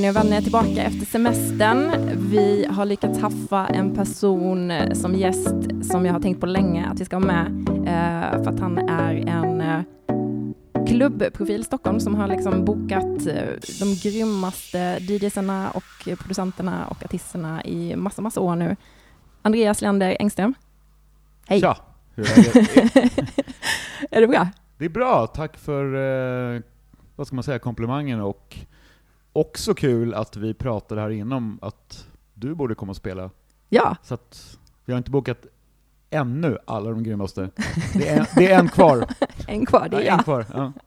Jenny och vänner är tillbaka efter semestern. Vi har lyckats haffa en person som gäst som jag har tänkt på länge att vi ska ha med. Eh, för att han är en eh, klubbprofil i Stockholm som har liksom bokat eh, de grymmaste DJsarna och producenterna och artisterna i massa, massa år nu. Andreas Leander Engström. Hej! Tja! Hur är läget? Är det bra? Det är bra, tack för, eh, vad ska man säga, komplimangen och också kul att vi pratade här inom att du borde komma och spela. Ja, Så att vi har inte bokat ännu alla de grymmaste. Det är en, det är en kvar. en kvar, det är Ja, jag. en kvar. Ja.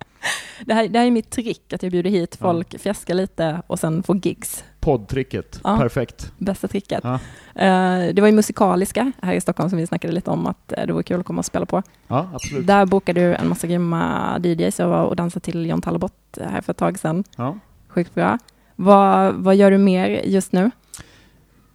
Det här, det här är mitt trick, att jag bjuder hit Ja. folk, fjäskar lite och sen får gigs. Poddtricket, Ja. perfekt. Bästa tricket. Ja. Eh, det var ju musikaliska här i Stockholm som vi snackade lite om att eh, det vore kul att komma och spela på. Ja, absolut. Där bokade du en massa grymma DJs. Jag var och dansade till John Talbot här för ett tag sedan. Ja. Sjukt bra. Vad, vad gör du mer just nu?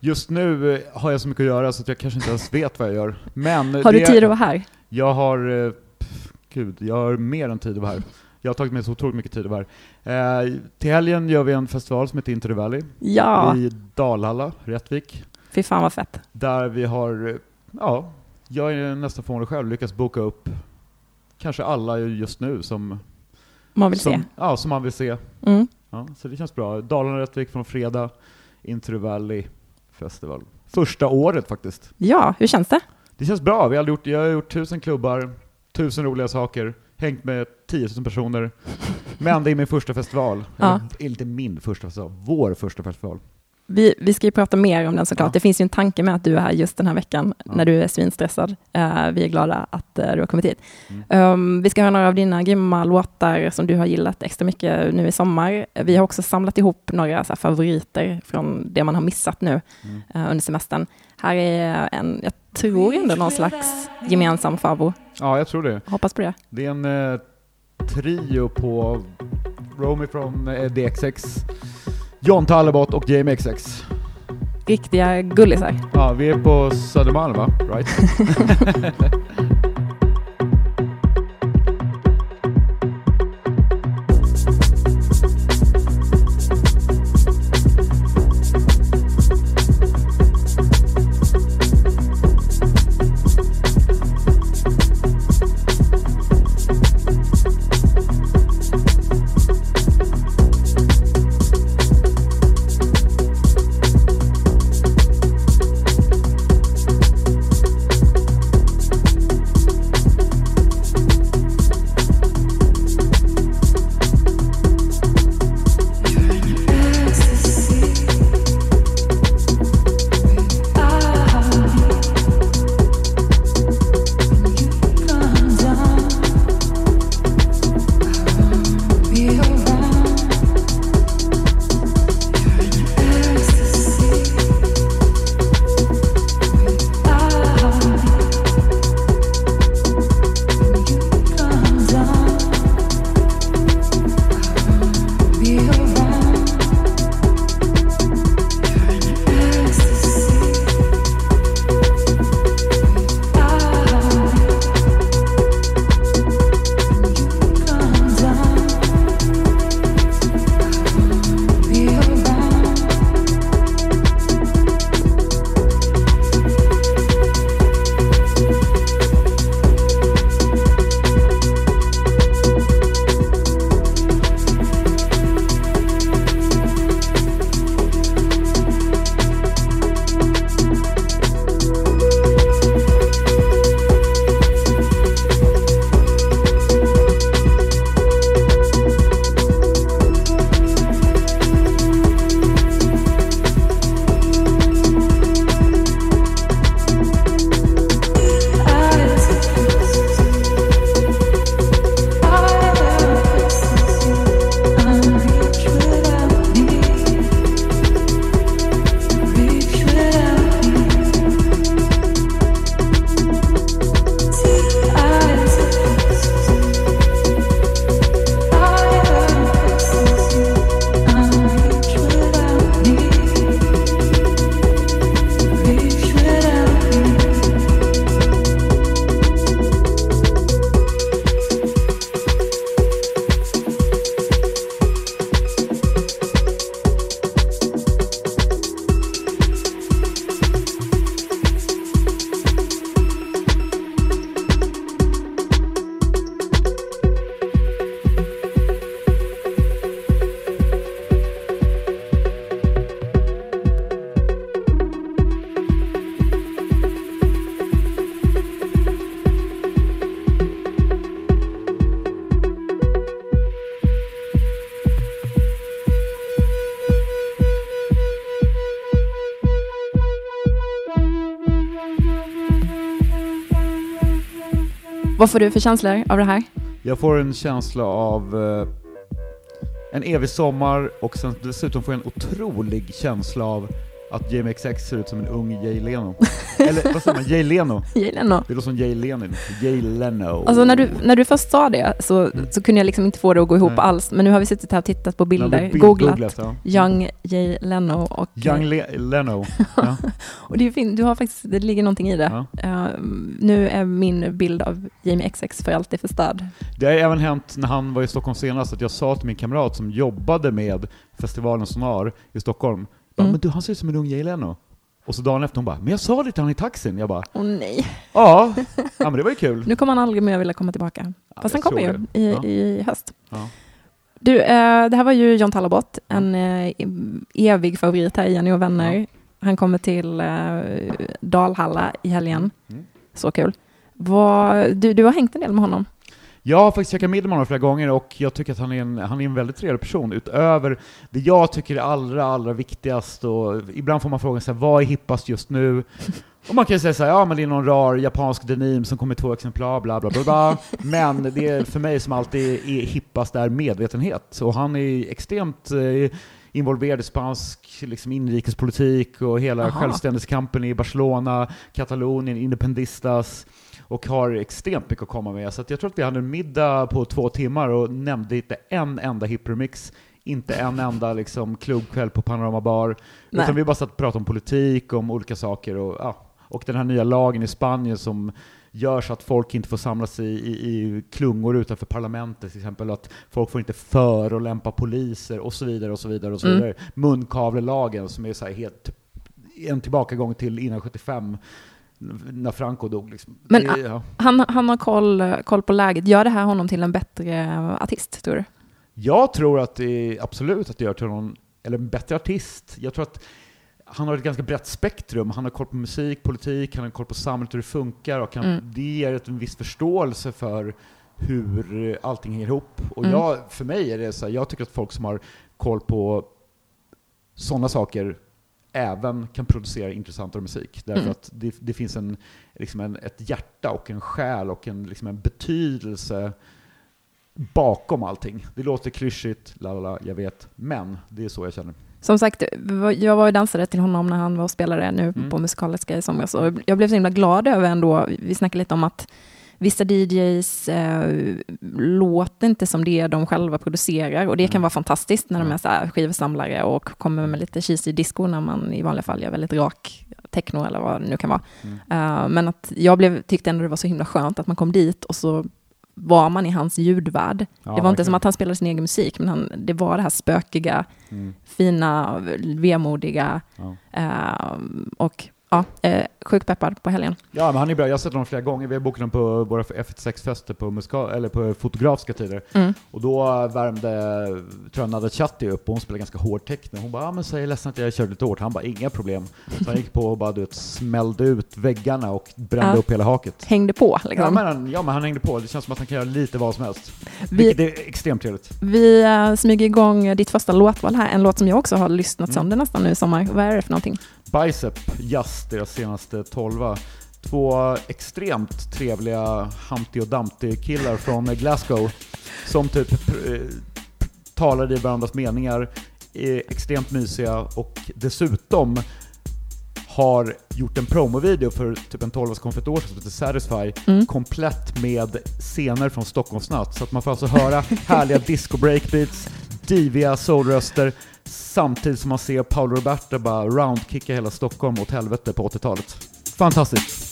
Just nu eh, har jag så mycket att göra så att jag kanske inte ens vet vad jag gör. Men Har du det- tid att vara här? Jag har, eh, pff, gud, jag har mer än tid att vara här. Jag har tagit mig så otroligt mycket tid att vara här. Eh, till helgen gör vi en festival som heter the Valley Ja, i Dalhalla, Rättvik. fy fan vad fett. Där vi har, eh, ja, jag är nästan förvånad själv, lyckats boka upp kanske alla just nu som, Man vill som, se. Ja, som man vill se. Mm. Ja, så det känns bra. Dalarna Rättvik från fredag, the Valley Festival. Första året faktiskt. Ja, hur känns det? Det känns bra. Vi har gjort, jag har gjort tusen klubbar, tusen roliga saker, hängt med 10 000 personer. Men det är min första festival. Ja. Eller inte min första festival, vår första festival. Vi, vi ska ju prata mer om den såklart. Ja. Det finns ju en tanke med att du är här just den här veckan Ja. när du är svinstressad. Eh, vi är glada att eh, du har kommit hit. Mm. Um, vi ska höra några av dina grymma låtar som du har gillat extra mycket nu i sommar. Vi har också samlat ihop några så här, favoriter från det man har missat nu Mm. eh, under semestern. Här är en, jag tror ändå någon slags gemensam favo. Ja, jag tror det. Hoppas på det. Det är en trio på Romy från DXX, John Talbot och Jamie XX. Riktiga gullisar. Ja, vi är på Södermalm va? Right? Vad får du för känslor av det här? Jag får en känsla av eh, en evig sommar och sen dessutom får jag en otrolig känsla av att Jamie XX ser ut som en ung Jay Leno. Eller vad säger man? Jay Leno? Jay Leno. Det låter som Jay Lenin. Jay Leno. Alltså när du, när du först sa det så, så kunde jag liksom inte få det att gå ihop Nej. alls. Men nu har vi suttit här och tittat på bilder, Bild- googlat googlat, ja. Young Jay Leno och, Young Le- Leno. Ja. och det är fint, du har faktiskt, det ligger någonting i det. Ja. Eh, nu är min bild av Jamie XX för alltid förstörd. Det har även hänt när han var i Stockholm senast att jag sa till min kamrat som jobbade med festivalen Sonar i Stockholm, Mm. men du han ser ut som en ung Jay Leno. Och så dagen efter hon bara, men jag sa det till han i taxin. Jag bara, Åh nej, ja, ja men det var ju kul. nu kommer han aldrig mer vilja komma tillbaka. Ja, Fast han kommer ju i, Ja. i höst. Ja. Du, eh, det här var ju John Talabot, en eh, evig favorit här i Jenny och vänner. Han kommer till eh, Dalhalla i helgen. Mm. Så kul. Vad, du, du har hängt en del med honom. Jag har faktiskt käkat middag med honom flera gånger och jag tycker att han är, en, han är en väldigt trevlig person. Utöver det jag tycker är allra, allra viktigast och ibland får man frågan så här, vad är hippast just nu? Och man kan ju säga så här, ja men det är någon rar japansk denim som kommer i två exemplar, bla bla bla bla. Men det är för mig som alltid är hippast är medvetenhet. Och han är extremt eh, involverad i spansk liksom, inrikespolitik och hela Aha. självständighetskampen i Barcelona, Katalonien, Independistas och har extremt mycket att komma med. Så jag tror att vi hade en middag på två timmar och nämnde inte en enda hipremix, inte en enda liksom, klubbkväll på Panorama Bar, Nej. utan vi bara satt och pratade om politik, om olika saker och, ja, och den här nya lagen i Spanien som gör så att folk inte får samlas i, i, i klungor utanför parlamentet till exempel, att folk får inte förolämpa poliser och så vidare och så vidare och så Mm. vidare. Munkavlelagen som är så helt en tillbakagång till innan 75 när Franco dog. Liksom. Men, det, ja. Han, han har koll, koll på läget. Gör det här honom till en bättre artist, tror du? Jag tror att det absolut att det gör till honom, eller en bättre artist. Jag tror att han har ett ganska brett spektrum. Han har koll på musik, politik, han har koll på samhället, hur det funkar och han, Mm. det ger ett, en viss förståelse för hur allting hänger ihop. Och Mm. jag, för mig är det så här, jag tycker att folk som har koll på sådana saker även kan producera intressantare musik. Därför Mm. att det, det finns en, liksom en, ett hjärta och en själ och en, liksom en betydelse bakom allting. Det låter klyschigt, la la la, jag vet, men det är så jag känner. Som sagt, jag var och dansade till honom när han var och spelade nu Mm. på Musikaliska i somras. Och jag blev så himla glad över ändå, vi snackade lite om att vissa DJs eh, låter inte som det de själva producerar. Och det kan Mm. vara fantastiskt när de Ja. är så här skivsamlare och kommer med lite cheesy disco när man i vanliga fall gör väldigt rak techno eller vad det nu kan vara. Mm. Eh, men att jag blev, tyckte ändå det var så himla skönt att man kom dit och så var man i hans ljudvärld. Ja, det var inte som att han spelade sin egen musik, men han, det var det här spökiga, Mm. fina, vemodiga Ja. eh, och ja, eh, sjukt peppad på helgen. ja, men han är bra. Jag har sett honom flera gånger. Vi har bokat honom på våra F6-fester på, eller på fotografiska tider. Mm. Och då värmde, tror jag, Nada Chatti upp och hon spelade ganska hård techno. Hon bara, ja men så är jag ledsen att jag körde lite hårt. Han bara, inga problem. Så han gick på och bara, du vet, smällde ut väggarna och brände Ja. upp hela haket. Hängde på Ja liksom. men, han, ja men han hängde på, det känns som att han kan göra lite vad som helst. vi, Vilket är extremt trevligt. vi eh, smyger igång ditt första låtval här, en låt som jag också har lyssnat Mm. sönder nästan nu i sommar. Vad är det för någonting? Bicep Jazz, deras senaste tolva. Två extremt trevliga Humpty och Dumpty-killar från Glasgow som typ eh, talar i varandras meningar, är extremt mysiga och dessutom har gjort en promovideo för typ en 12 kom för ett år sedan som heter Satisfy, Mm. komplett med scener från Stockholmsnatt. Så att man får alltså höra härliga disco breakbeats, diviga soulröster, samtidigt som man ser Paolo Roberto bara roundkicka hela Stockholm åt helvete på 80-talet. Fantastiskt!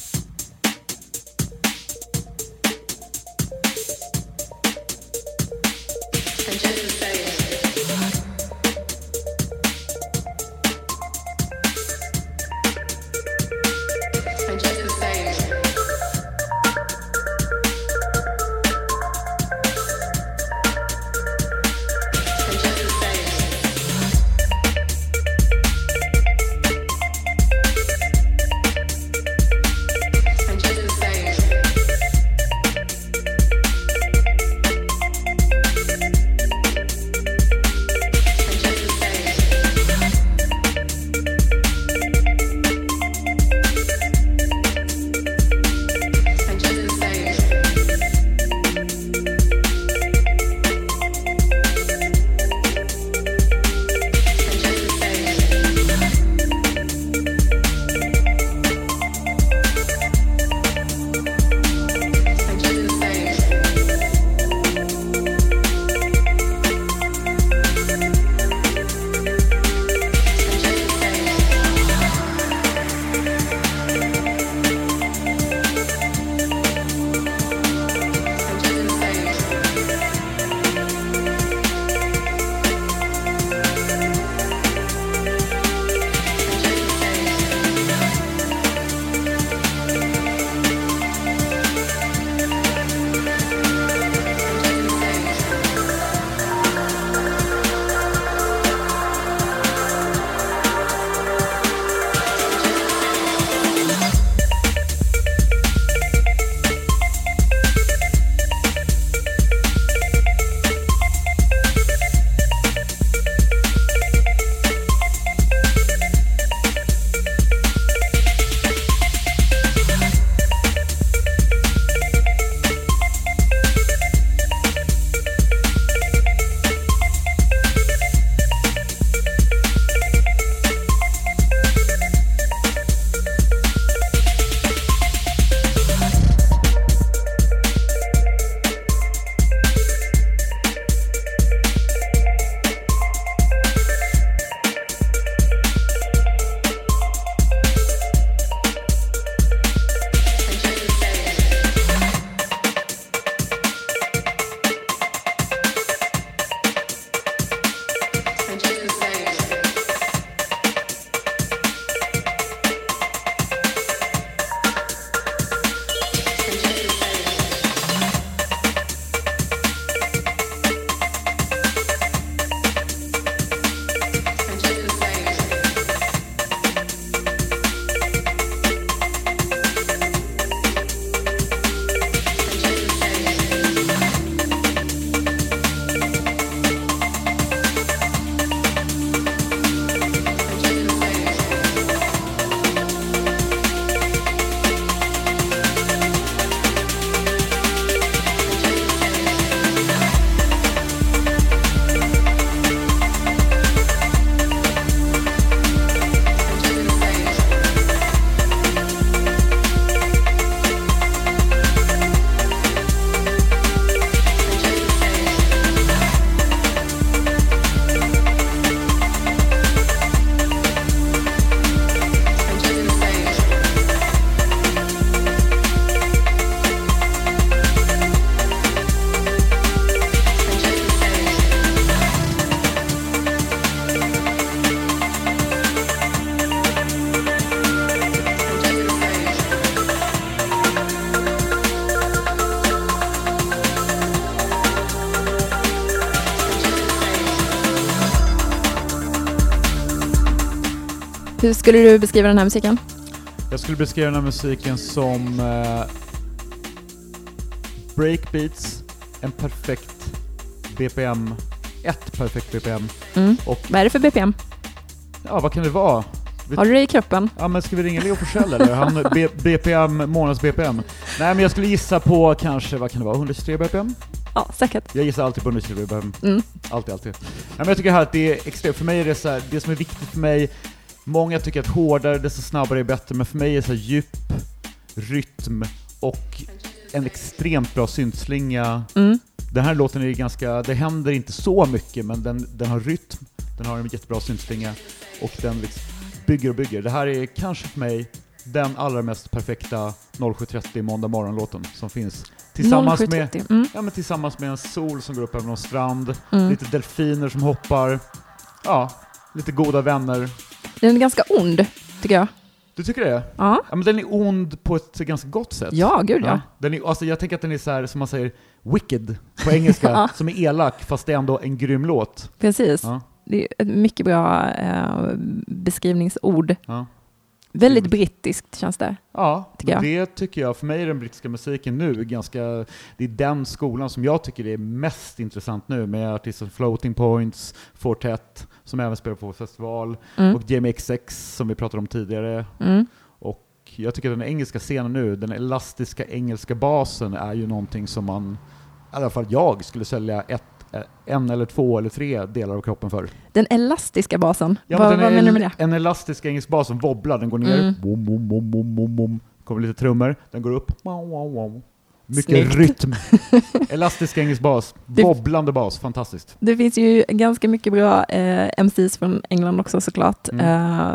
Hur skulle du beskriva den här musiken? Jag skulle beskriva den här musiken som eh, breakbeats, en perfekt BPM, ett perfekt BPM. Mm. Och Vad är det för BPM? ja, vad kan det vara? Har du det i kroppen? Ja men ska vi ringa Leo Forsell eller? Han B- BPM, månads BPM. Nej men jag skulle gissa på kanske, vad kan det vara, 123 BPM? Ja, säkert. Jag gissar alltid på 123 BPM. Mm. Alltid, alltid. Nej, men jag tycker här att det är extremt, för mig är det så här, det som är viktigt för mig, många tycker att hårdare, desto snabbare är bättre, men för mig är det så här djup, rytm och en extremt bra syntslinga. Mm. Den här låten är ganska, det händer inte så mycket, men den, den har rytm, den har en jättebra syntslinga och den liksom bygger och bygger. Det här är kanske för mig den allra mest perfekta 07.30 måndag morgon-låten som finns. Tillsammans med, 0730. Mm. ja, men tillsammans med en sol som går upp över någon strand, Mm. lite delfiner som hoppar, ja, lite goda vänner. Den är ganska ond, tycker jag. Du tycker det? Ja, Ja, men den är ond på ett ganska gott sätt. ja gud ja. Den är, alltså jag tänker att den är så här, som man säger, wicked på engelska, Ja. som är elak, fast det är ändå en grym låt. Precis. Ja, Det är ett mycket bra eh, beskrivningsord. ja. Väldigt Mm. brittiskt känns det. Ja, Tycker det tycker jag, för mig är den brittiska musiken nu ganska, det är den skolan som jag tycker är mest intressant nu med artister som Floating Points, Fortet, som även spelar på festival, Mm. och Jamie XX som vi pratade om tidigare. Mm. Och jag tycker den engelska scenen nu, den elastiska engelska basen är ju någonting som man, i alla fall jag, skulle sälja ett, en eller två eller tre delar av kroppen för. Den elastiska basen, Ja, vad, vad menar du med det? En elastisk engelsk bas som wobblar, den går ner, Mm. bom, bom, bom, bom, bom, bom. kommer lite trummor, den går upp, wow, wow, wow. Mycket Snyggt. rytm. Elastisk engelsk bas, wobblande bas, fantastiskt. Det finns ju ganska mycket bra eh, MCs från England också såklart. Mm.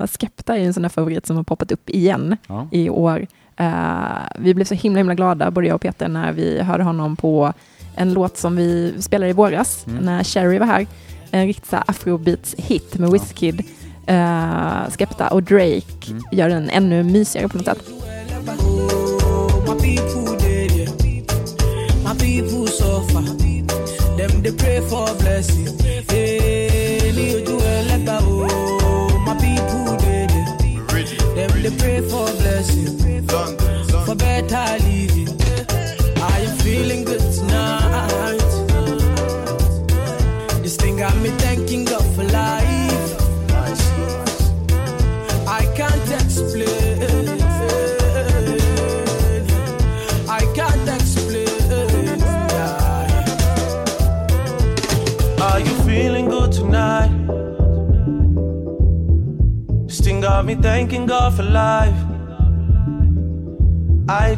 Eh, Skepta är ju en sån där favorit som har poppat upp igen Ja. i år. Eh, vi blev så himla himla glada, både jag och Peter, när vi hörde honom på en låt som vi spelade i våras, Mm. när Cherry var här. En riktig afrobeats-hit med Ja. Wizkid, uh, Skepta och Drake Mm. gör den ännu mysigare på något sätt. My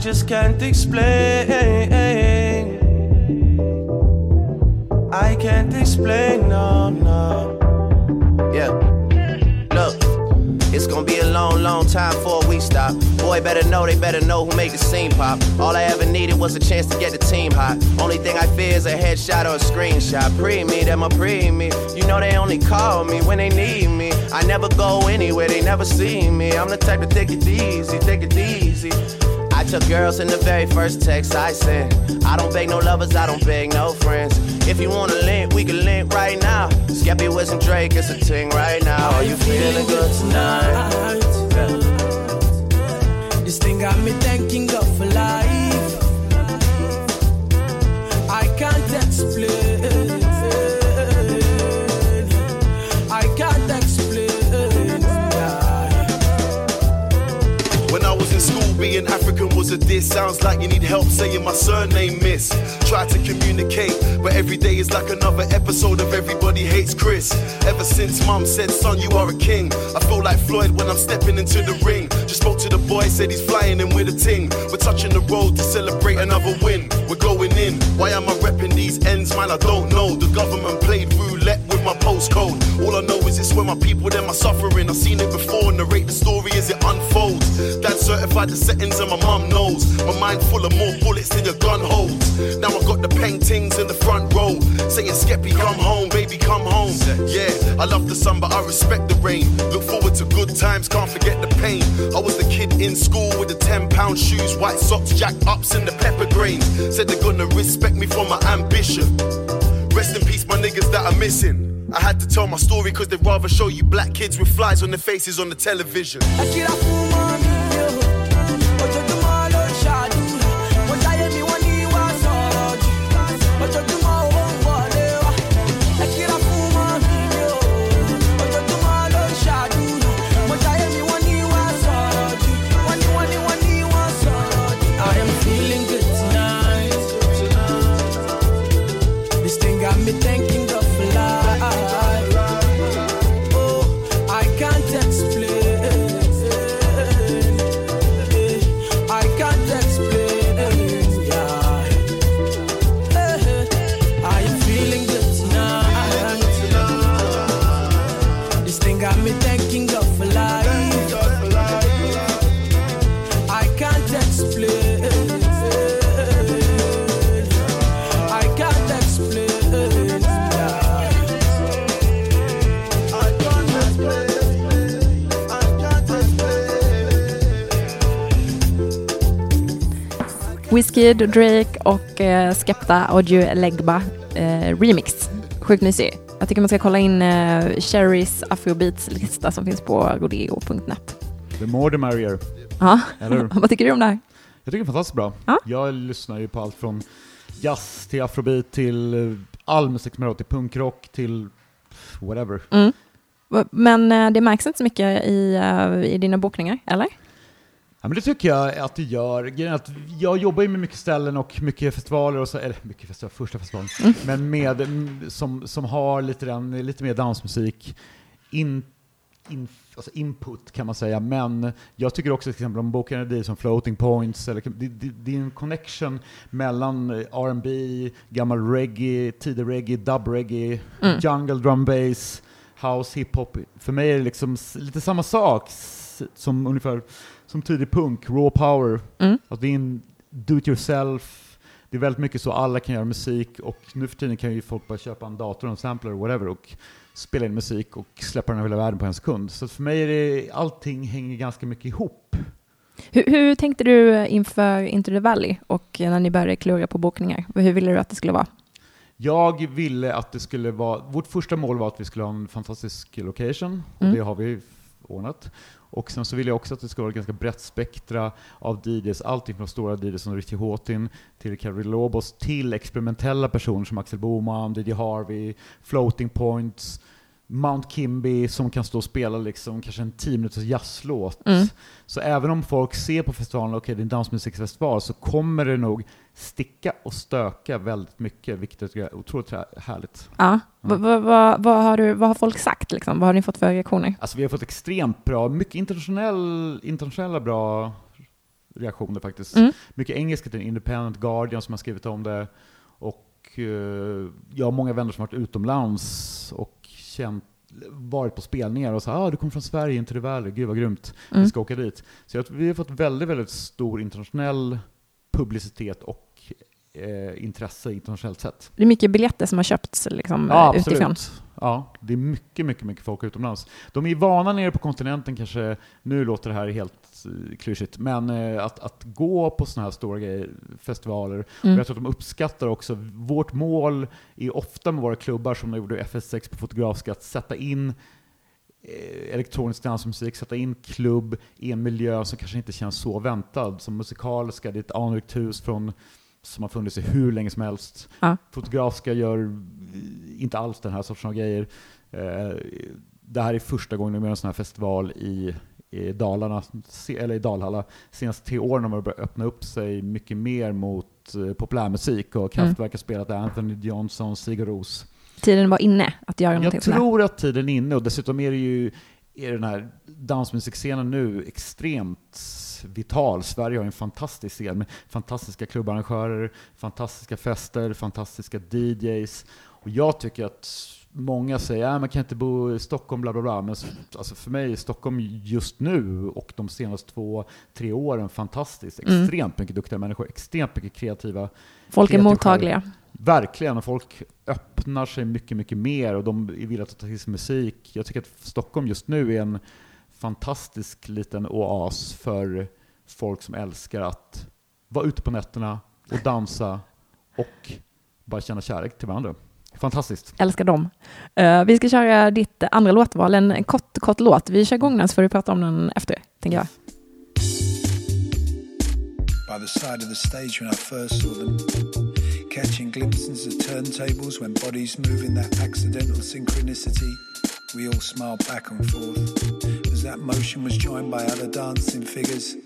just can't explain. I can't explain, no, no. Yeah. Look, it's gonna be a long, long time before we stop. Boy, better know, they better know who made the scene pop. All I ever needed was a chance to get the team hot. Only thing I fear is a headshot or a screenshot. Pre me, them a pre me. You know they only call me when they need me. I never go anywhere, they never see me. I'm the type to take it easy, take it easy. I took girls in the very first text I sent. I don't beg no lovers, I don't beg no friends. If you wanna link, we can link right now. Skeppy with some Drake, it's a ting right now. Are you feeling good tonight? This thing got me thanking God for life. I can't explain. Being African was a diss. Sounds like you need help saying my surname, miss. Try to communicate, but every day is like another episode of Everybody Hates Chris. Ever since mum said, son, you are a king. I feel like Floyd when I'm stepping into the ring. Just spoke to the boy, said he's flying in with a ting. We're touching the road to celebrate another win. We're going in. Why am I repping these ends, man? I don't know. The government played roulette my postcode. All I know is it's where my people, them are suffering. I've seen it before, and narrate the story as it unfolds. Dad certified the settings and my mum knows. My mind full of more bullets than your gun holds. Now I've got the paintings in the front row. Saying, Skeppy, come home, baby, come home. Yeah, I love the sun, but I respect the rain. Look forward to good times, can't forget the pain. I was the kid in school with the 10 pound shoes, white socks, jack ups, and the pepper grains. Said they're gonna respect me for my ambition. Rest in peace, my niggas that are missing. I had to tell my story cause they'd rather show you black kids with flies on their faces on the television. Wizkid, Drake och eh, Skepta Audio Legba eh, remix. Sjukt mysig. Jag tycker man ska kolla in eh, Cherries afrobeats-lista som finns på rodeo.net. The more the merrier. Ja, vad tycker du om det här? Jag tycker det är fantastiskt bra. Ja. Jag lyssnar ju på allt från jazz till afrobeat till eh, all musik som till punkrock till whatever. Mm. Men eh, det märks inte så mycket i, eh, i dina bokningar, eller? Ja, men det tycker jag att det gör. Att jag jobbar ju med mycket ställen och mycket festivaler, och så, eller mycket festivaler, första festivalen, Mm. men med, mm, som, som har lite, den, lite mer dansmusik, in, in, alltså input kan man säga, men jag tycker också till exempel om boken är det som floating points, eller, det, det, det är en connection mellan eh, R&B, gammal reggae, tidig reggae, dub reggae, Mm. jungle drum bass, house, hiphop. För mig är det liksom lite samma sak som ungefär som tidig punk, raw power. Mm. Att det är en do it yourself, det är väldigt mycket så alla kan göra musik och nu för tiden kan ju folk bara köpa en dator, en sampler whatever och spela in musik och släppa den över hela världen på en sekund. Så för mig är det, allting hänger ganska mycket ihop. Hur, hur tänkte du inför Into the Valley och när ni började klura på bokningar? Hur ville du att det skulle vara? Jag ville att det skulle vara, vårt första mål var att vi skulle ha en fantastisk location, och Mm. det har vi ordnat. Och sen så vill jag också att det ska vara ett ganska brett spektra av DJs, allting från stora DJs som Richie Hawtin till Carrie Lobos till experimentella personer som Axel Boman, DJ Harvey, Floating Points, Mount Kimby som kan stå och spela liksom kanske en 10 minuters jazzlåt. Mm. Så även om folk ser på festivalen, okej det är en dansmusikfestival, så kommer det nog sticka och stöka väldigt mycket, vilket är otroligt här- härligt. Ja. Vad, vad, vad, vad, har du, vad har folk sagt? Liksom? Vad har ni fått för reaktioner? Alltså vi har fått extremt bra, mycket internationell, internationella bra reaktioner faktiskt. Mm. Mycket engelska till Independent Guardian som har skrivit om det. Och eh, jag har många vänner som har varit utomlands och känt, varit på spelningar och sagt ah, du kommer från Sverige, inte det värre, gud vad grymt, Mm. vi ska åka dit. Så jag, vi har fått väldigt, väldigt stor internationell publicitet och eh, intresse internationellt sett. Det är mycket biljetter som har köpts liksom, Ja, utifrån. absolut. Ja, det är mycket, mycket, mycket folk utomlands. De är vana nere på kontinenten kanske, nu låter det här helt uh, klyschigt, men eh, att, att gå på sådana här stora grejer, festivaler, Mm. och jag tror att de uppskattar också, vårt mål är ofta med våra klubbar, som de gjorde i FS6 på Fotografiska, att sätta in eh, elektronisk dansmusik, sätta in klubb i en miljö som kanske inte känns så väntad. Som musikaliska, det är ett anrikt hus från, som har funnits i hur länge som helst. Ja. Fotografiska gör inte alls den här sortens grejer. Eh, det här är första gången de gör en sån här festival i, i Dalarna, eller i Dalhalla. Senaste tre åren har man börjat öppna upp sig mycket mer mot eh, populärmusik och Kraftwerk har spelat Anthony Johnson, Sigur Ros. Tiden var inne att göra någonting Jag tror att tiden är inne och dessutom är det ju är den här dansmusikscenen nu extremt vital. Sverige har en fantastisk scen med fantastiska klubbarrangörer, fantastiska fester, fantastiska DJs. Och jag tycker att många säger att man kan inte bo i Stockholm, bla bla bla. Men alltså för mig är Stockholm just nu och de senaste två, tre åren fantastiskt. Mm. Extremt mycket duktiga människor, extremt mycket kreativa Folk är kreativ mottagliga. Verkligen, och folk öppnar sig mycket, mycket mer och de är villiga att ta till sig musik. Jag tycker att Stockholm just nu är en fantastisk liten oas för folk som älskar att vara ute på nätterna och dansa och bara känna kärlek till varandra. Fantastiskt. Älskar dem. Eh, vi ska köra ditt andra låtval, en en kort, kort låt. Vi kör igång den så får vi prata om den efter, tänker jag. by the side of the stage when I first saw them. Catching glimpses of turntables when bodies move in that accidental synchronicity. We all smiled back and forth that motion was joined by other dancing figures.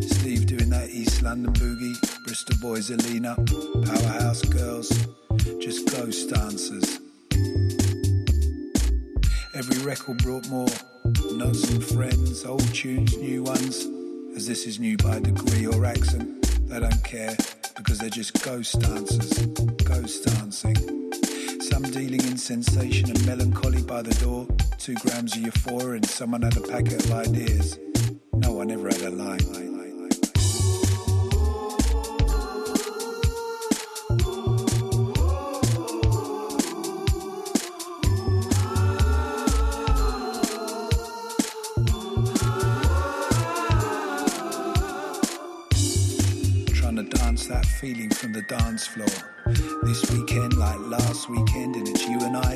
Steve doing that East London boogie, Bristol boys are up, powerhouse girls, just ghost dancers. Every record brought more notes and friends, old tunes, new ones. As this is new by degree or accent, they don't care because they're just ghost dancers, ghost dancing. Some dealing in sensation and melancholy by the door. Two grams of euphoria and someone had a packet of ideas. No one ever had a line. trying to dance that feeling from the dance floor. This weekend,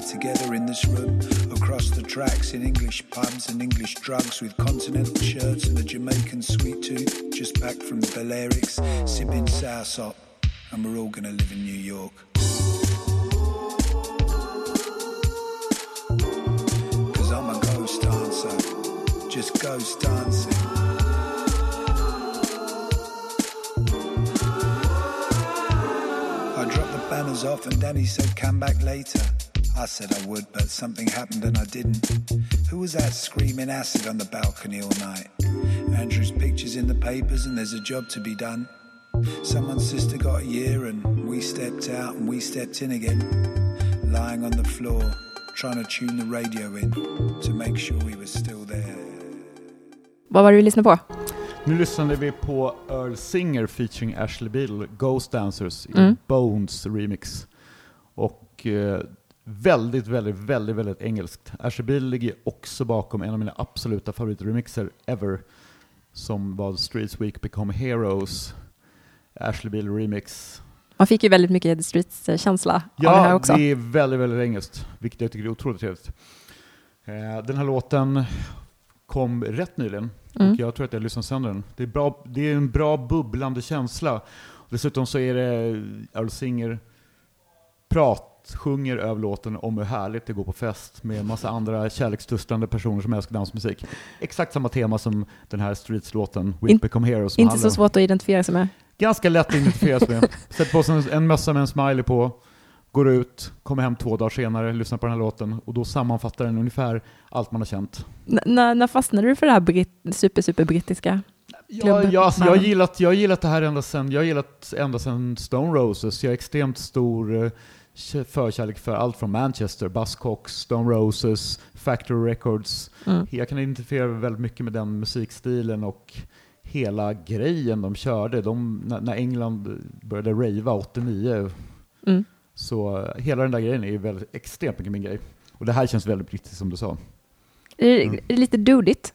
together in this room, across the tracks in English pubs and English drugs with continental shirts and a Jamaican sweet tooth, just back from the Balearics, sipping soursop, and we're all gonna live in New York. Cause I'm a ghost dancer, just ghost dancing. I dropped the banners off and Danny said come back later. I said I would, but something happened and I didn't. Who was that screaming acid on the balcony all night? Andrew's pictures in the papers and there's a job to be done. Someone's sister got a year and we stepped out and we stepped in again. Lying on the floor, trying to tune the radio in to make sure we were still there. Vad var det vi lyssnade på? Nu lyssnade vi på Earl Singer featuring Ashley Beadle, Ghost Dancers i Mm. Bones remix. Och eh, väldigt, väldigt, väldigt, väldigt engelskt. Ashley Beadle ligger också bakom en av mina absoluta favoritremixer ever, som var Streets Week Become Heroes. Ashley Beadle remix. Man fick ju väldigt mycket Streets-känsla av det här Ja, också. det är väldigt, väldigt engelskt, vilket jag tycker är otroligt trevligt. Eh, den här låten kom rätt nyligen, Mm. och jag tror att jag lyssnade sönder den. Det är, bra, det är en bra bubblande känsla. Dessutom så är det Earl Singer prat, sjunger över låten om hur härligt det går på fest med en massa andra kärleksdustande personer som älskar dansmusik. Exakt samma tema som den här Streets-låten, We In- Become Heroes. Inte så svårt att identifiera sig med. Ganska lätt att identifiera sig med. Sätter på sig en, en mössa med en smiley på, går ut, kommer hem två dagar senare, lyssnar på den här låten och då sammanfattar den ungefär allt man har känt. N- när, fastnade du för det här britt, super, super brittiska? Ja, jag, alltså, jag, har gillat, jag har gillat det här ända sedan, jag har gillat ända sedan Stone Roses. Jag har extremt stor eh, förkärlek för allt från Manchester, Buzzcocks, Stone Roses, Factory Records. Mm. Jag kan identifiera väldigt mycket med den musikstilen och hela grejen de körde. De, när, England började rava 89, Mm. så hela den där grejen är ju väldigt, extremt mycket min grej. Och det här känns väldigt brittiskt som du sa. Är, det- Mm. är det lite dudigt?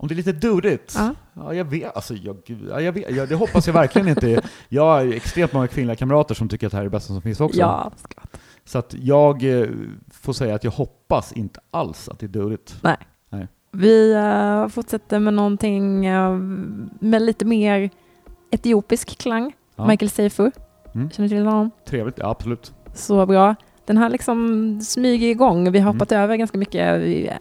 Om det är lite dudigt? Ja. Ja, jag vet. Alltså, jag, ja, jag vet. Ja, det hoppas jag verkligen inte. Jag har extremt många kvinnliga kamrater som tycker att det här är det bästa som finns också. Ja, såklart. Så att jag eh, får säga att jag hoppas inte alls att det är dudigt. Nej. Nej. Vi eh, fortsätter med någonting eh, med lite mer etiopisk klang. Ja. Michael Seifu. Mm. Känner du till honom? Trevligt, ja absolut. Så bra. Den här liksom smyger igång. Vi har hoppat över ganska mycket eh,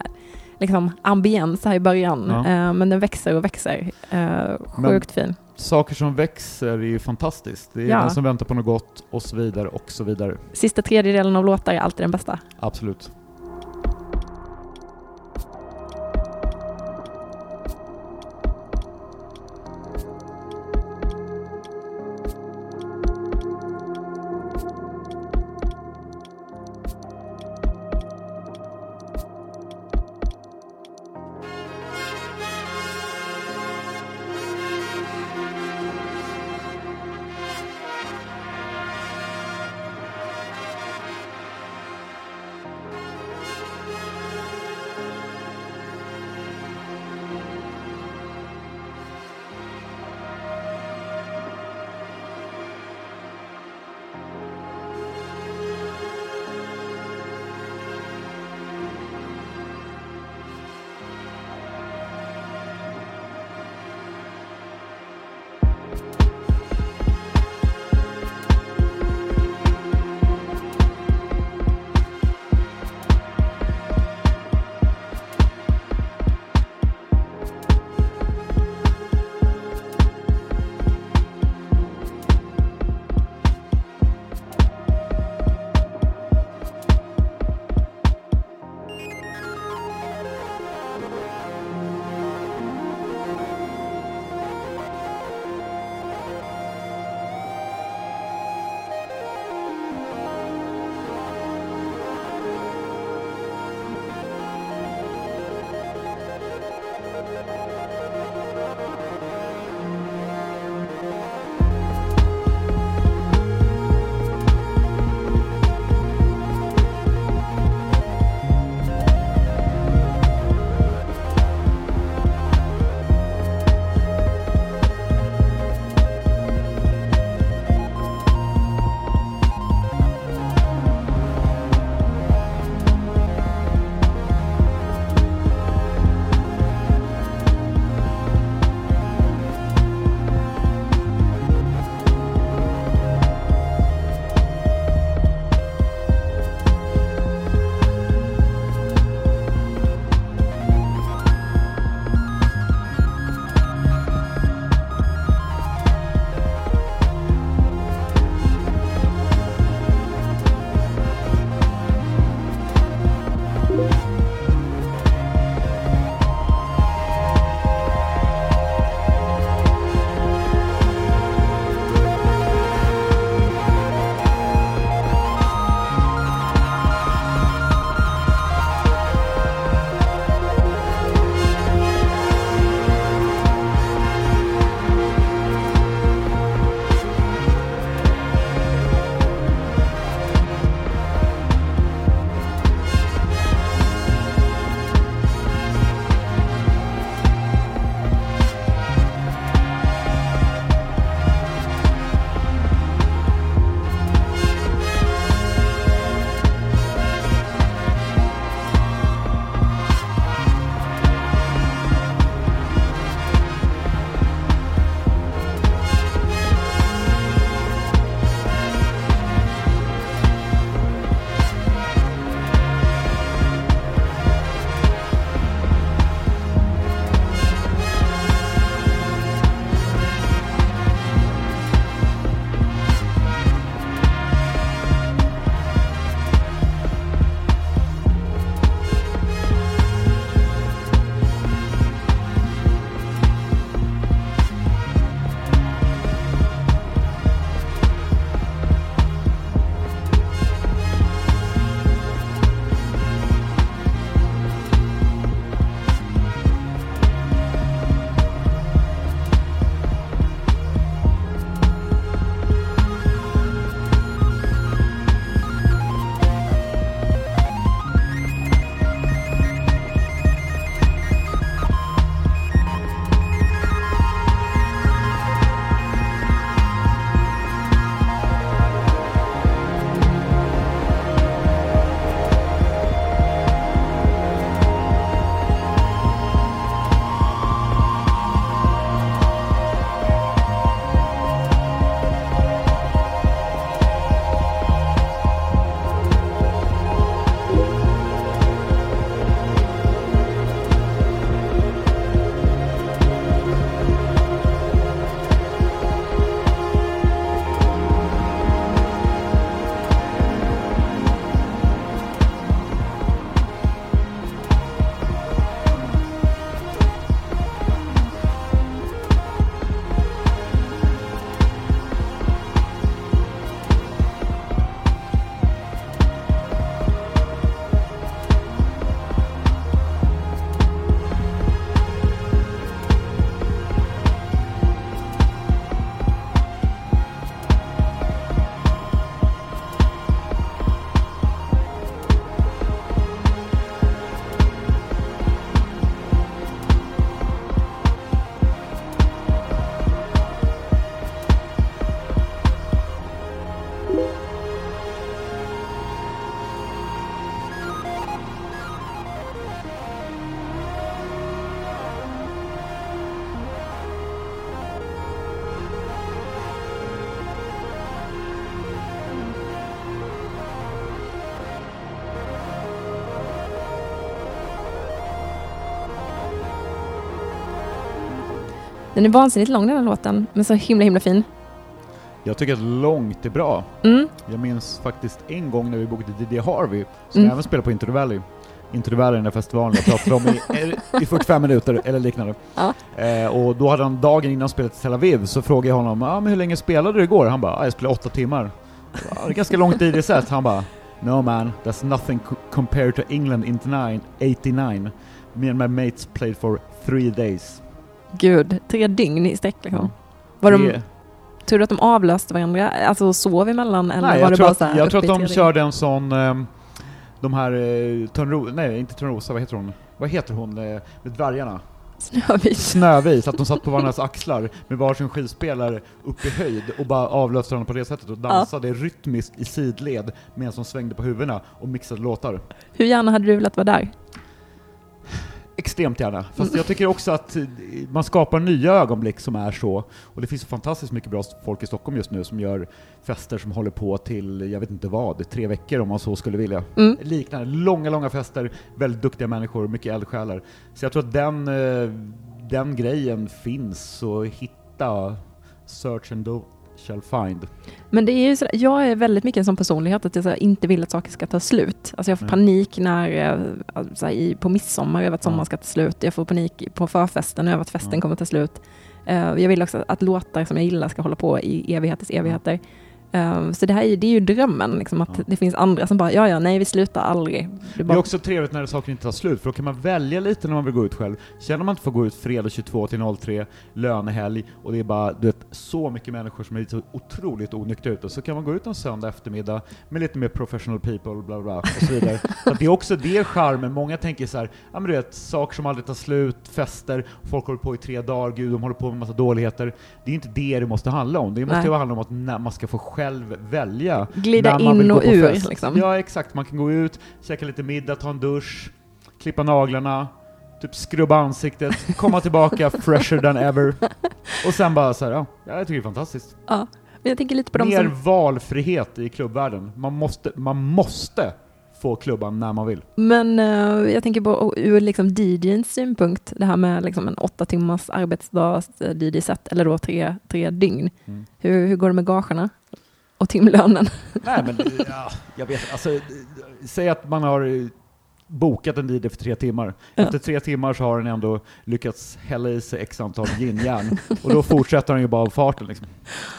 liksom, ambiens här i början. Ja. Eh, men den växer och växer. Eh, sjukt fin. Saker som växer är ju fantastiskt. Det är Ja. den som väntar på något gott och så vidare och så vidare. Sista tredjedelen av låtar är alltid den bästa. Absolut. Den är vansinnigt lång den här låten, men så himla himla fin. Jag tycker att långt är bra. Mm. Jag minns faktiskt en gång när vi bokade DJ Harvey, som Mm. även spelar på the Valley. The Valley, den där festivalen jag pratade om i, i 45 minuter, eller liknande. Ja. Eh, och då hade han dagen innan spelet i Tel Aviv, så frågade jag honom ah, men hur länge spelade du igår? Han bara ah, jag spelade åtta timmar. Bara, "Ah, det är ganska långt DJ-set. Han bara No man, that's nothing co- compared to England in 89. Me and my mates played for three days. Gud, tre dygn i sträck liksom. Ja. Var de, tror du att de avlöste varandra? Alltså sov emellan eller Nej, var det bara att, så här jag tror att de körde en sån, ehm, de här uh, Törnro, nej inte Törnrosa, vad heter hon? Vad heter hon eh, med dvärgarna? Snövit. Snövit, att de satt på varandras axlar med varsin skivspelare upp i höjd och bara avlöste varandra på det sättet och dansade rytmiskt i sidled medan de svängde på huvudena och mixade låtar. Hur gärna hade du velat vara där? Extremt gärna. Fast jag tycker också att eh, man skapar nya ögonblick som är så. Och det finns fantastiskt mycket bra folk i Stockholm just nu som gör fester som håller på till, jag vet inte vad, tre veckor om man så skulle vilja. Mm. Liknande, långa, långa fester, väldigt duktiga människor, mycket eldsjälar. Så jag tror att den, eh, den grejen finns att hitta, search and do shall find. Men det är ju sådär, jag är väldigt mycket en sån personlighet att jag så här, inte vill att saker ska ta slut. Alltså jag får Nej. panik när, eh, så här, i, på midsommar över att sommaren Ja. ska ta slut. Jag får panik på förfesten över att festen Ja. kommer ta slut. Eh, jag vill också att låtar som jag gillar ska hålla på i evigheters evigheter. Eh, så det här är, det är ju drömmen, liksom, att Ja. det finns andra som bara, ja ja, nej vi slutar aldrig. Det är Det bara, är också trevligt när saker inte tar slut, för då kan man välja lite när man vill gå ut själv. Känner man inte för att gå ut fredag 22 till 03, lönehelg, och det är bara du vet, så mycket människor som är så otroligt onyktra ute, så kan man gå ut en söndag eftermiddag med lite mer professional people, bla bla, och så vidare. så det är också det charmen, många tänker så här, ja men du vet, saker som aldrig tar slut, fester, folk håller på i tre dagar, gud de håller på med massa dåligheter. Det är inte det det måste handla om, det måste handla om att man ska få själv välja Glida in och ur, liksom. Ja exakt, man kan gå ut, käka lite middag, ta en dusch, klippa naglarna, typ skrubba ansiktet, komma tillbaka fresher than ever. Och sen bara så här, ja, jag tycker det är fantastiskt. ja. Men Jag tänker lite på de Mer som... valfrihet i klubbvärlden. Man måste, man måste få klubban när man vill. Men eh, jag tänker på ur liksom DJns synpunkt, det här med liksom en åtta timmars arbetsdags uh, DJ-set, eller då tre, tre dygn. Mm. Hur, hur går det med gagerna? Och timlönen? Nej men, ja, jag vet, alltså, säg att man har bokat en DJ för tre timmar. Ja. Efter tre timmar så har den ändå lyckats hälla i sig x antal ginjärn, och då fortsätter den ju bara av farten. Liksom.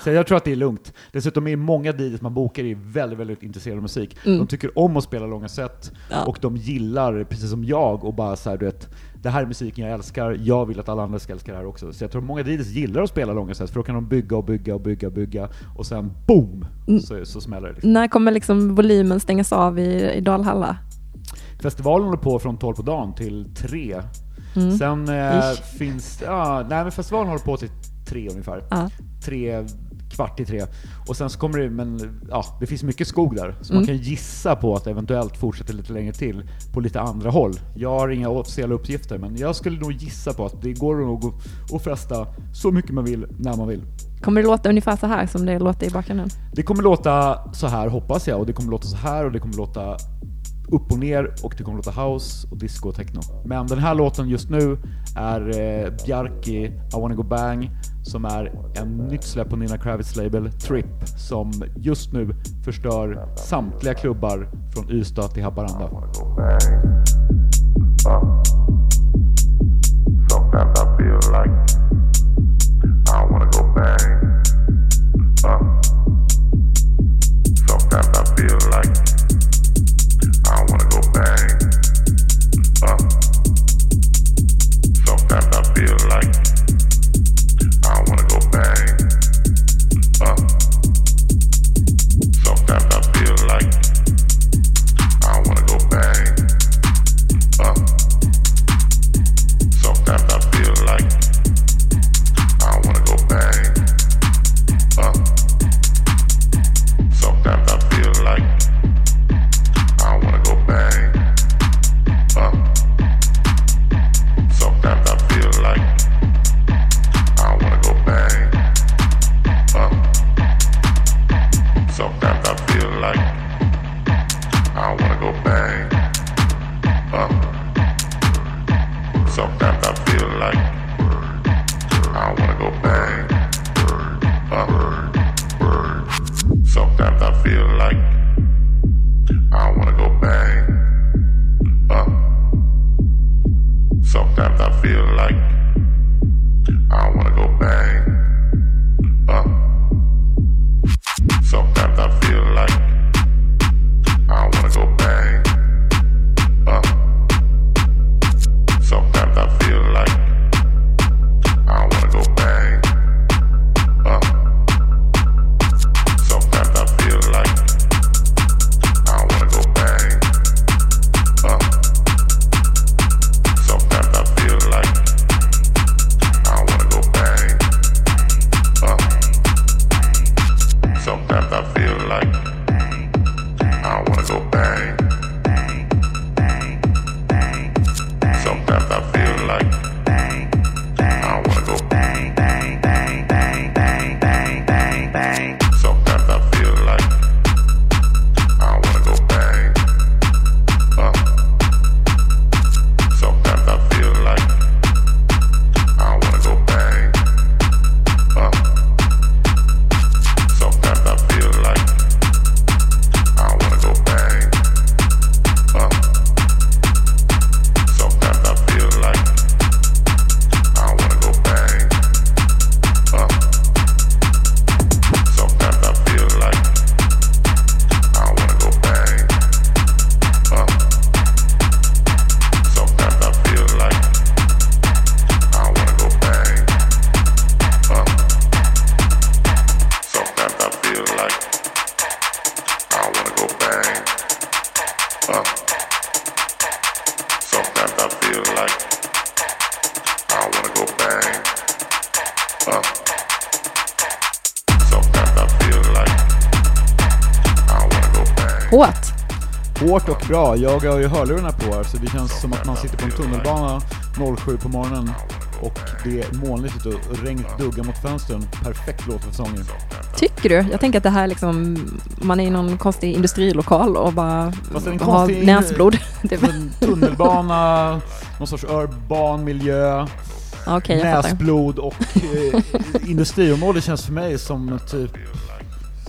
Så jag tror att det är lugnt. Dessutom är många DJs man bokar är väldigt, väldigt intresserade av musik. Mm. De tycker om att spela långa set, Ja. och de gillar, precis som jag, och bara så här, du vet, det här är musiken jag älskar, jag vill att alla andra ska älska det här också. Så jag tror många DJs gillar att spela långa set, för då kan de bygga och bygga och bygga och bygga, och sen BOOM! Mm. Så, så smäller det. Liksom. När kommer liksom volymen stängas av i, i Dalhalla? Festivalen håller på från 12 på dagen till 3. Mm. Sen eh, finns ja, nej men festivalen håller på till 3 ungefär. Ja. Tre, kvart i tre. Och sen så kommer det, men ja, det finns mycket skog där. Så Mm. man kan gissa på att det eventuellt fortsätter lite längre till på lite andra håll. Jag har inga officiella uppgifter, men jag skulle nog gissa på att det går nog att festa så mycket man vill, när man vill. Kommer det låta ungefär så här som det låter i bakgrunden? Det kommer låta så här hoppas jag, och det kommer låta så här och det kommer låta upp och ner och det kommer låta house och disco och techno. Men den här låten just nu är eh, Bjarki, I wanna go bang, som är en nytt släpp på Nina Kravitz label, Trip, som just nu förstör samtliga klubbar från Ystad till Haparanda. Sometimes I feel like I wanna go bang. Uh. Hårt och bra. Jag har ju hörlurarna på här så det känns som att man sitter på en tunnelbana 07 på morgonen och det är molnigt ute och regnet duggar mot fönstren. Perfekt låt för säsongen. Tycker du? Jag tänker att det här är liksom, man är i någon konstig industrilokal och bara en har näsblod. En tunnelbana, någon sorts urban miljö, fattar. näsblod och eh, industriområde känns för mig som typ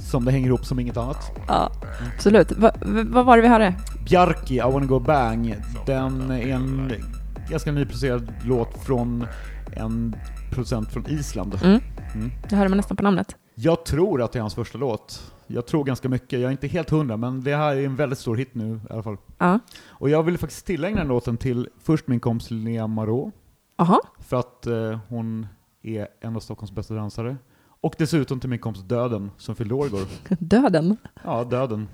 som det hänger ihop som inget annat. Ja, absolut. Va, va, vad var det vi hörde? Bjarki, I wanna go bang, den är en ganska nyproducerad låt från en producent från Island. Mm. Mm. Det hörde man nästan på namnet. Jag tror att det är hans första låt. Jag tror ganska mycket, jag är inte helt hundra, men det här är en väldigt stor hit nu i alla fall. Ja. Och jag vill faktiskt tillägna den låten till först min kompis Linnea Marot, Aha. för att eh, hon är en av Stockholms bästa dansare. Och dessutom till min kompis Döden, som fyllde år igår. Döden. Ja, Döden.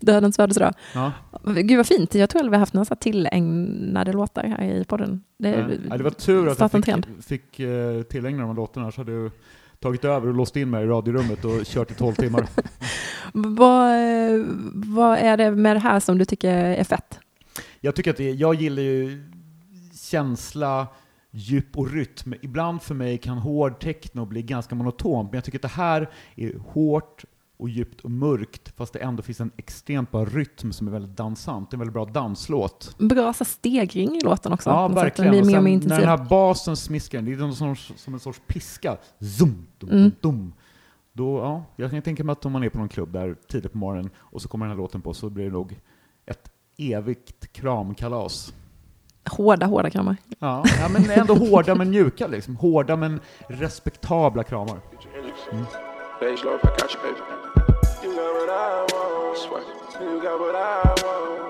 Dödens födelsedag. Ja. Gud vad fint. Jag tror aldrig vi har haft några tillägnade låtar här i podden. Det, Ja, Eh, det var tur att jag fick, trend. fick eh, tillägna de här låtarna, så hade jag tagit över och låst in mig i radiorummet och kört i 12 timmar. Vad, eh, vad är det med det här som du tycker är fett? Jag tycker att det, jag gillar ju känsla, djup och rytm. Ibland för mig kan hård techno bli ganska monotont, men jag tycker att det här är hårt och djupt och mörkt, fast det ändå finns en extremt bra rytm som är väldigt dansant. Det är en väldigt bra danslåt. Bra så stegring i låten också. Ja, sätt. verkligen. Den Och sen när den här basen smiskar, det är sorts, som en sorts piska. Zoom, dum, Mm. dum. Då, ja, jag kan tänka mig att om man är på någon klubb där tidigt på morgonen och så kommer den här låten på så blir det nog ett evigt kramkalas. Hårda, hårda kramar. Ja, ja men ändå hårda men mjuka liksom. Hårda men respektabla kramar. Mm. Hey, slow if I got you, baby. You got what I want. Swear. You got what I want.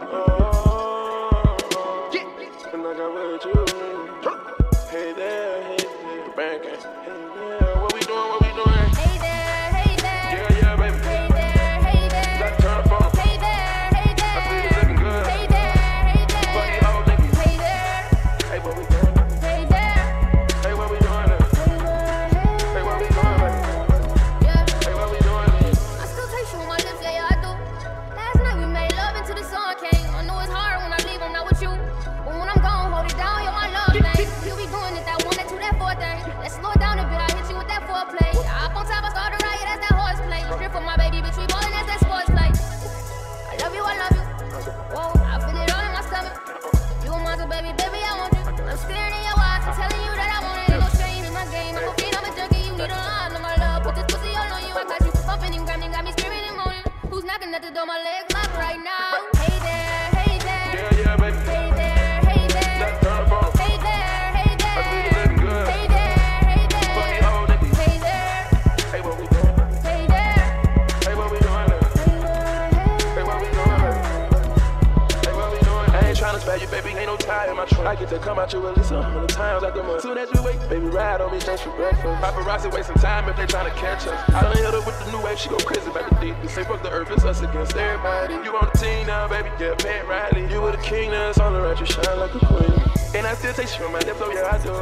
About you at least a hundred times out the month. Soon as you wake, baby, ride on me just for breakfast. Paparazzi wasting time if they tryna catch us. I done hit her with the new wave, she go crazy about the deep. This ain't fuck the earth, it's us against everybody. You on the team now, baby, yeah, Pat Riley. You were the king, now it's all around you, shine like a queen. And I still taste you from my lips, oh yeah, I do.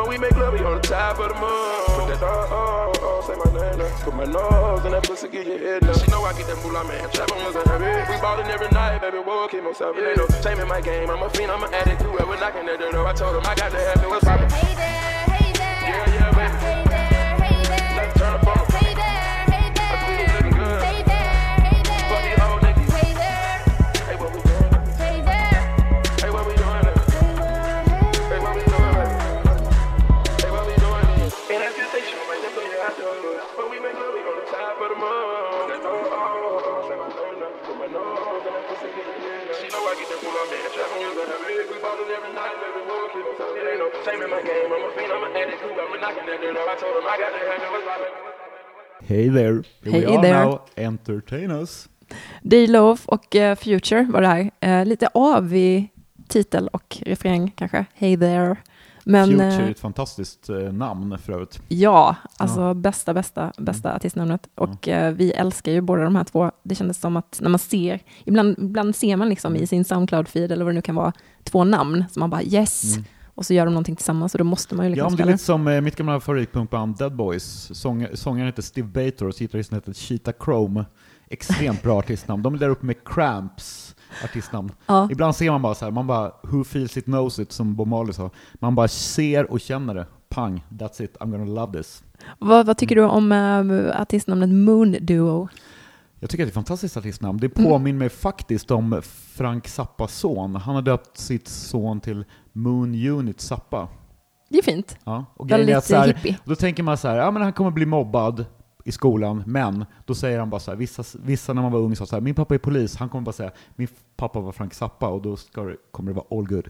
When we make love, we on the top of the moon. Put that oh, oh, oh, say my name now. Put my nose in that pussy, get your head now. She know I get that moolah, man. Trapping was a habit. We ballin' every night, baby, whoa, keep myself. It ain't no shame in my game. I'm a fiend, I'm an addict. Whoever knocking at the door, I told him I got to have it. What's poppin'? Hey there, here Hey we are there. now, entertain us. D-Love och eh, Future var det här. Eh, lite avig titel och refräng kanske. Hey there. Men Future eh, är ett fantastiskt namn för övrigt. ja, alltså bästa, bästa, bästa artistnamnet. Och eh, vi älskar ju båda de här två. Det kändes som att när man ser, ibland, ibland ser man liksom i sin Soundcloud-feed eller vad det nu kan vara, två namn som man bara yes. Mm. Och så gör de någonting tillsammans och då måste man ju Ja, liksom men det är lite som eh, mitt gamla favoritpunkband Dead Boys. Sång, sångaren heter Steve Bator och gitarristen heter Cheetah Chrome. Extremt bra artistnamn. De är där uppe med Cramps artistnamn. Ja. Ibland ser man bara så här, man bara Who feels it knows it, som Bob Marley sa. Man bara ser och känner det. Pang, that's it, I'm gonna love this. Vad, vad tycker du om eh, artistnamnet Moon Duo? Jag tycker att det är ett fantastiskt artistnamn. Det Mm. påminner mig faktiskt om Frank Zappas son. Han har döpt sitt son till Moon Unit Zappa. Det är fint. Ja, och Väldigt så här, hippie. Då tänker man så här, ja men han kommer bli mobbad i skolan, men då säger han bara så här, vissa, vissa när man var ung sa så här, min pappa är polis, han kommer bara säga, min pappa var Frank Zappa och då ska det, kommer det vara all good.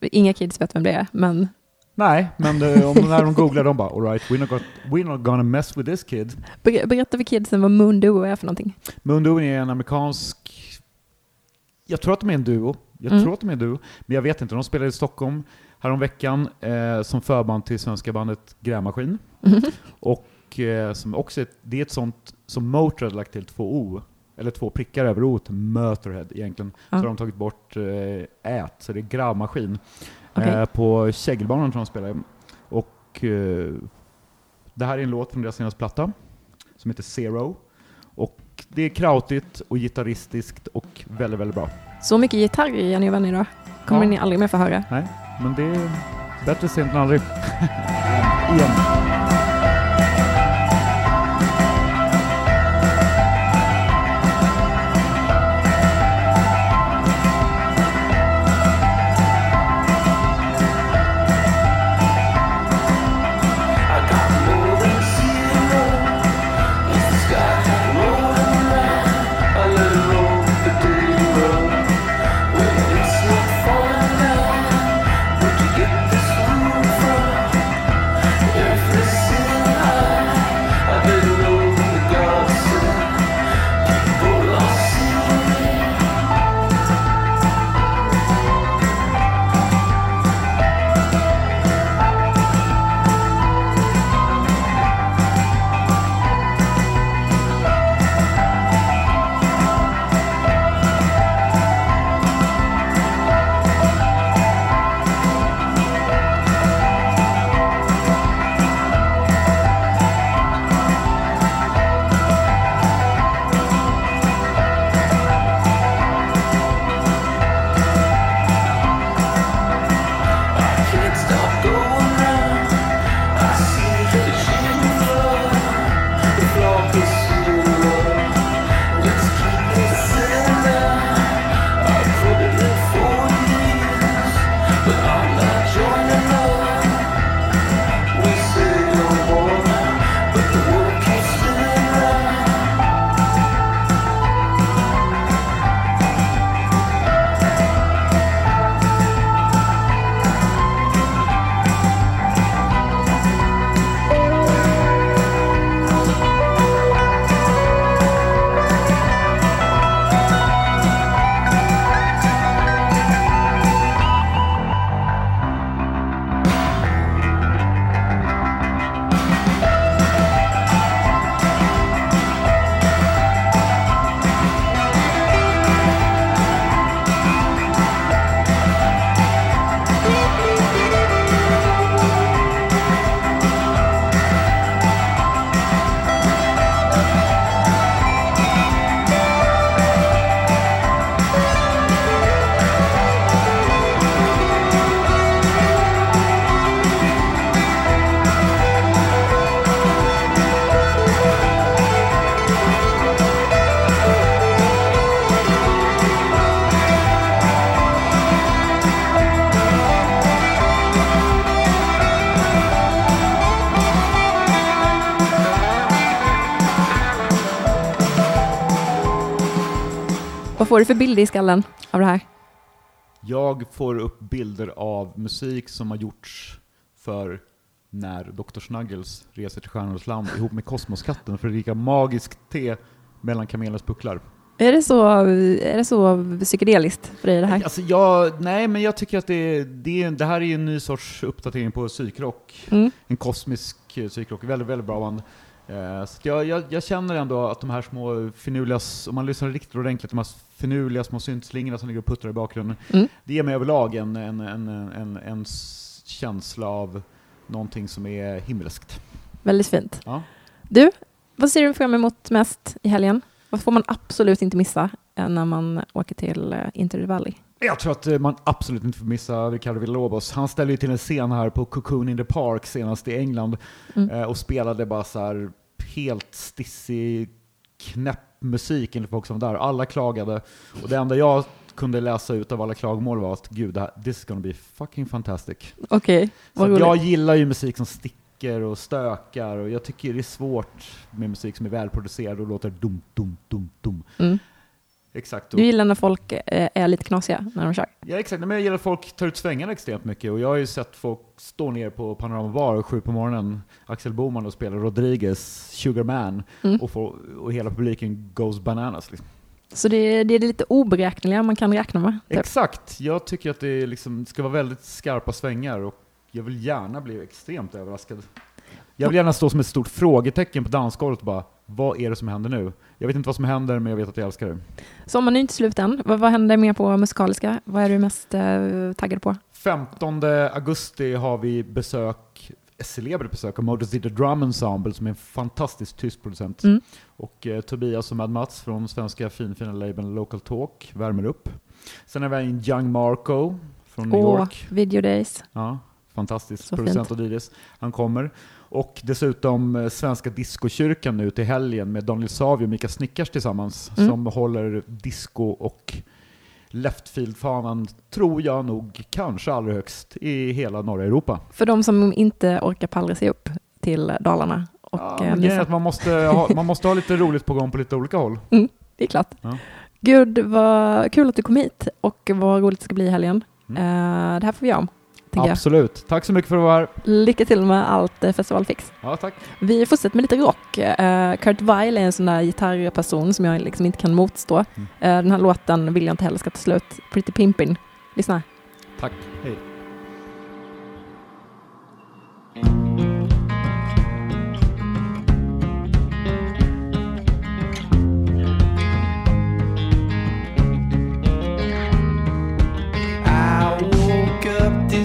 Inga kids vet vem det är, men Nej, men eh, om, när de googlar, de bara, alright, we're, not got- we're not gonna mess with this kid. ber- berätta för kidsen vad Moon Duo är för någonting. Moon är en amerikansk, jag tror att de är en duo, jag Mm. tror att de är en duo, men jag vet inte, de spelade i Stockholm häromveckan eh, som förband till svenska bandet Grävmaskin. Mhm. Och eh, som också det är ett sånt som Motörhead lagt till två O, eller två prickar över O till Mötorhead egentligen. Ja. Så har de tagit bort eh, ät, så det är gravmaskin. Okej. Eh, på Kägelbanan tror jag de spelar. Och eh, det här är en låt från deras senaste platta som heter Zero. Och det är krautigt och gitarristiskt och väldigt, väldigt bra. Så mycket gitarr i Jenny och Vänner idag. kommer Ja. ni aldrig mer få höra. Nej, men det är bättre sent än aldrig. Igen. Vad får du för bild i skallen av det här? Jag får upp bilder av musik som har gjorts för när Dr. Snuggles reser till Stjärnornas land ihop med Kosmoskatten för att dricka magiskt te mellan kamelens pucklar. Är det så, är det så psykedeliskt för dig det här? Alltså jag, nej men jag tycker att det, det, det här är en ny sorts uppdatering på psykrock. Mm. En kosmisk eh, psykrock, väldigt, väldigt bra band. Eh, så jag, jag, jag känner ändå att de här små finurliga, om man lyssnar riktigt ordentligt, de här finurliga små syntslingorna som ligger och puttrar i bakgrunden, Mm. det ger mig överlag en, en, en, en, en känsla av någonting som är himmelskt. Väldigt fint. Ja. Du, vad ser du fram emot mest i helgen? Vad får man absolut inte missa eh, när man åker till eh, the Valley? Jag tror att eh, man absolut inte får missa Ricardo Villalobos. Han ställde ju till en scen här på Cocoon in the Park senast i England Mm. och spelade bara så här helt stissig, knäpp musik enligt folk som var där. Alla klagade och det enda jag kunde läsa ut av alla klagomål var att gud, det här, this is gonna be fucking fantastic. Okej, Så vad att jag gillar ju musik som sticker och stökar och jag tycker det är svårt med musik som är välproducerad och låter dum, dum, dum, dum. Mm. Exakt. Du gillar när folk eh, är lite knasiga när de kör? Ja exakt, men jag gillar att folk tar ut svängarna extremt mycket och jag har ju sett folk stå ner på Panorama Bar sju på morgonen, Axel Boman och spelar Rodriguez, Sugar Man Mm. och, får, och hela publiken goes bananas. Liksom. Så det, det är det lite oberäkneliga man kan räkna med? Typ. Exakt, jag tycker att det liksom ska vara väldigt skarpa svängar och jag vill gärna bli extremt överraskad. Jag vill gärna stå som ett stort frågetecken på dansgolvet och bara, vad är det som händer nu? Jag vet inte vad som händer, men jag vet att jag älskar det. Sommaren är inte slut än. Vad, vad händer mer på musikaliska? Vad är du mest eh, taggad på? 15 augusti har vi besök, celebert besök av Motor City Drum Ensemble som är en fantastisk tysk producent. Mm. Och eh, Tobias och Mad Mats från svenska finfina labeln Local Talk värmer upp. Sen har vi en Young Marco från New Åh, York. Video Days. Ja, fantastisk Så producent fint. och DJs. Han kommer. Och dessutom eh, Svenska Discokyrkan nu till helgen med Daniel Savio och Mika Snickars tillsammans Mm. som håller disco och leftfield-fanan, tror jag nog, kanske allra högst i hela norra Europa. För de som inte orkar pallra sig upp till Dalarna och Ja, eh, att man måste, ha, man måste ha lite roligt på gång på lite olika håll. Mm, det är klart. Ja. Gud, vad kul att du kom hit och vad roligt det ska bli i helgen. Mm. Eh, det här får vi göra om. Tänker jag. Absolut. Tack så mycket för att du var här. Lycka till med allt eh, festivalfix. Ja, tack. Vi fortsätter med lite rock. Uh, Kurt Weill är en sån där gitarrperson som jag liksom inte kan motstå. Mm. Eh, den här låten vill jag inte heller ska ta slut. Pretty Pimpin. Lyssna. Tack. Hej.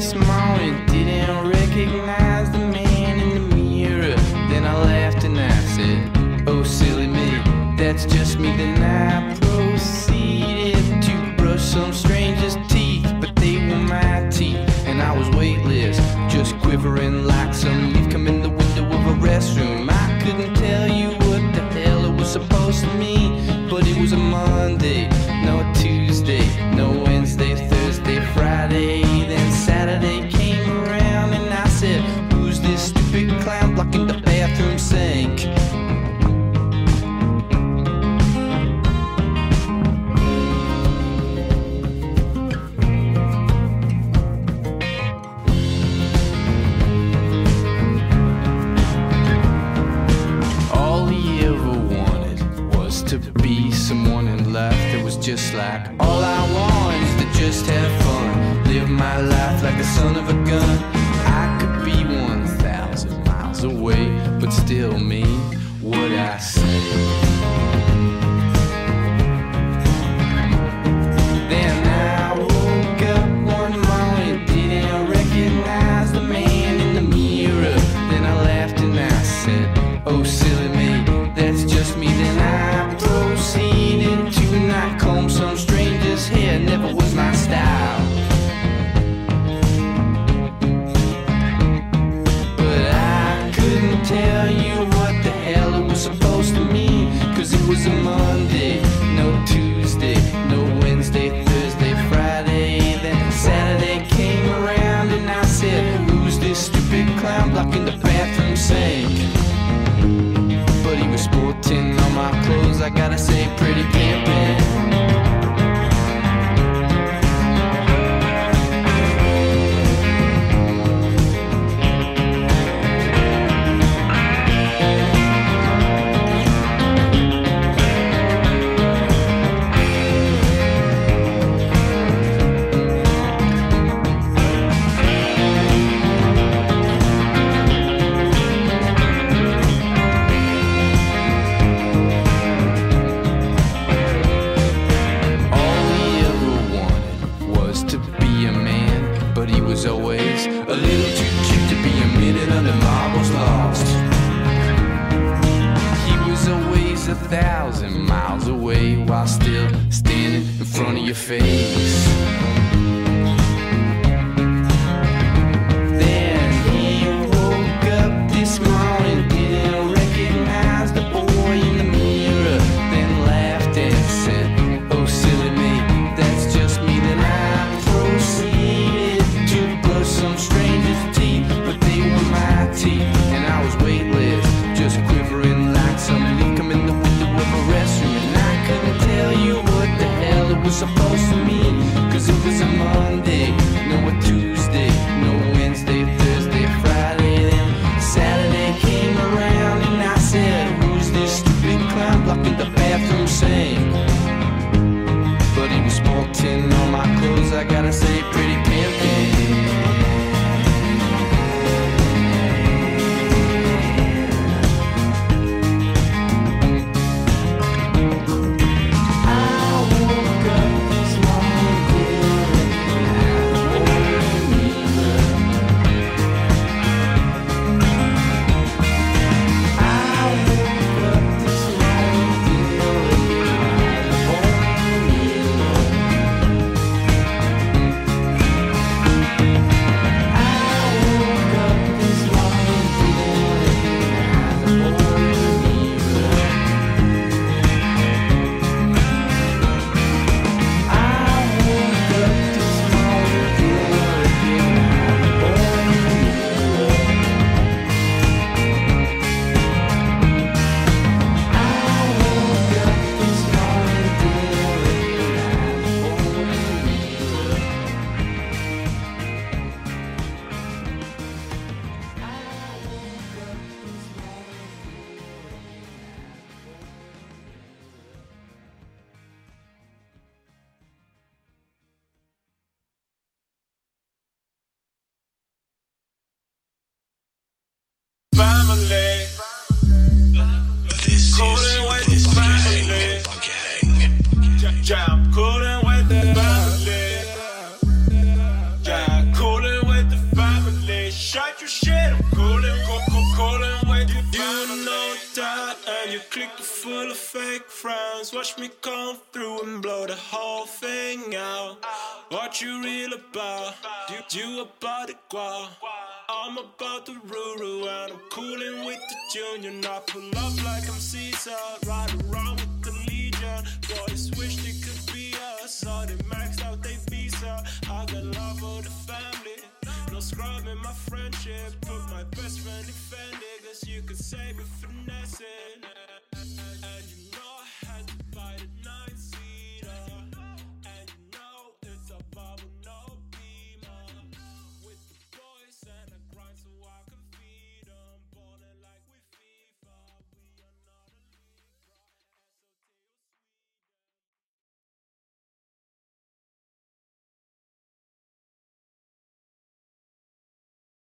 This morning, didn't recognize the man in the mirror. Then I laughed and I said, Oh, silly me, that's just me. Then I proceeded to brush some stranger's teeth, but they were my teeth, and I was weightless, just quivering like some leaf come in the window of a restroom. I couldn't tell you what the hell it was supposed to mean, but it was a Monday, I'm about to ruru and I'm cooling with the junior. I pull up like I'm Caesar, ride around with the legion. Boys wish they could be us, all they maxed out they visa. I got love for the family, no scrub in my friendship. Put my best friend in Fendi, cause you can save it finessing.